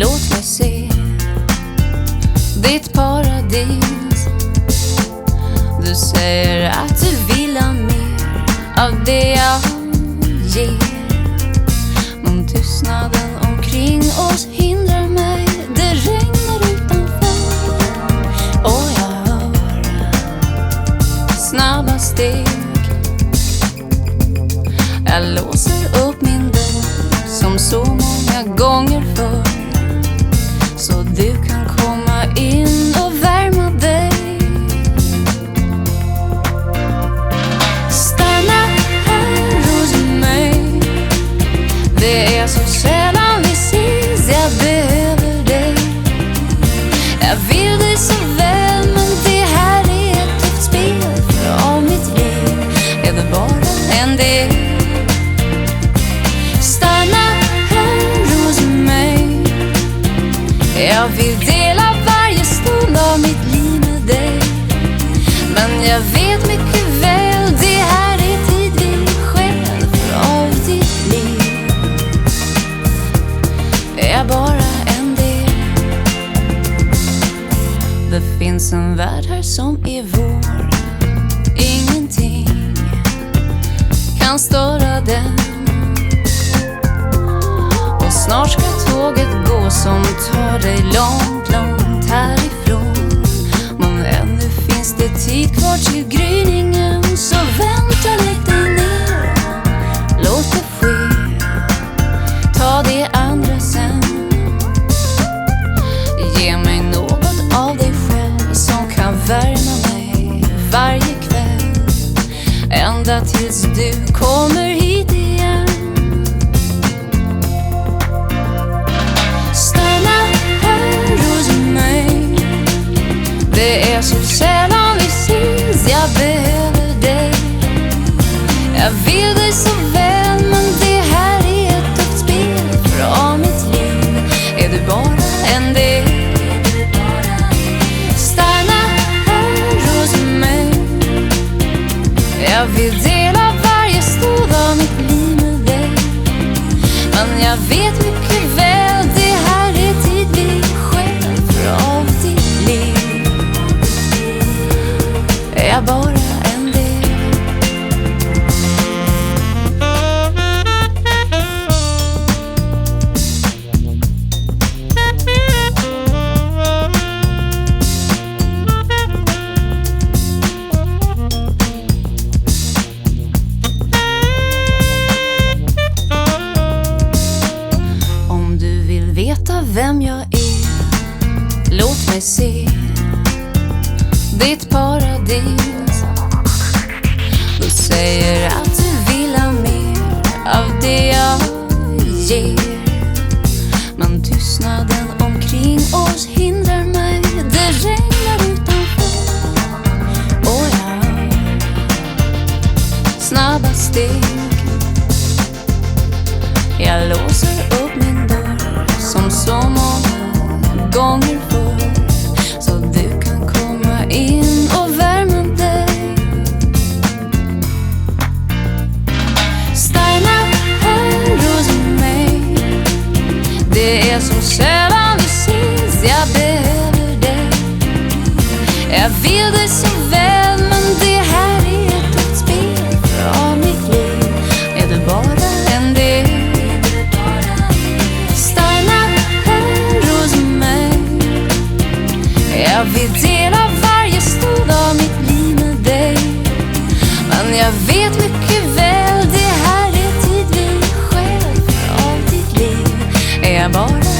låt mig se ditt paradis. Du säger att du vill ha mer av det jag ger. Men tystnaden omkring oss hindrar mig. Det regnar utanför och jag hör snabba steg. Jag låser upp vill dela varje stund av mitt liv med dig. Men jag vet mycket väl, det här är tid vi själv av ditt liv. Är jag bara en del. Det finns en värld här som är vår. Ingenting kan störa den. Och snart ska tåget vänta tills du kommer hit igen. Stanna här hos mig. Det är så sällan vi ses, jag behöver dig. Jag vill dig så väl, men det här är ett uppspel. spel. För av mitt liv är du bara Bara en del. Om du vill veta vem jag är, låt mig se ditt paradis. Du säger att du vill ha mer av det jag ger. Men tystnaden omkring oss hindrar mig. Det regnar utanför och jag snabba steg. vill dig så väl men det här är ett spel av mitt liv. Är du bara en del? Stanna här hos mig. Jag vill dela varje stund av mitt liv med dig. Men jag vet mycket väl det här är tid vi själv av ditt liv. Är jag bara